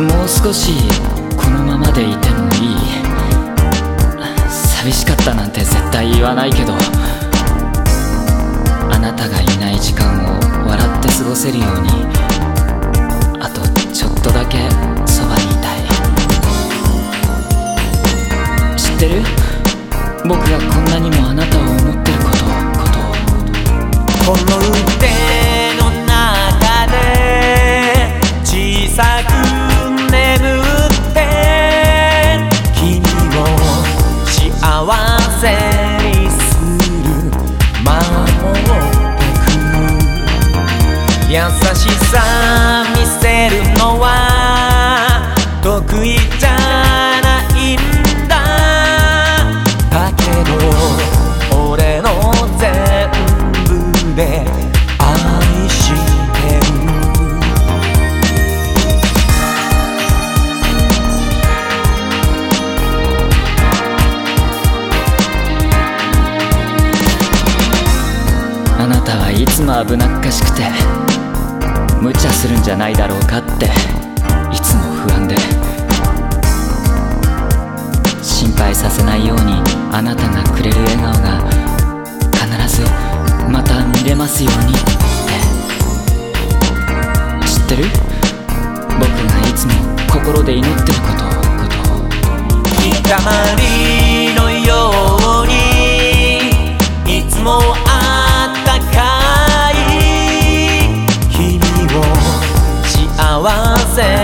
もう少しこのままでいてもいい。寂しかったなんて絶対言わないけどあなたがいない時間を笑って過ごせるように幸せにする守ってく優しさ見せるのは得意じはいつも危なっかしくて無茶するんじゃないだろうかっていつも不安で心配させないようにあなたがくれる笑顔が必ずまた見れますようにって。知ってる？僕がいつも心で祈ってることこと say.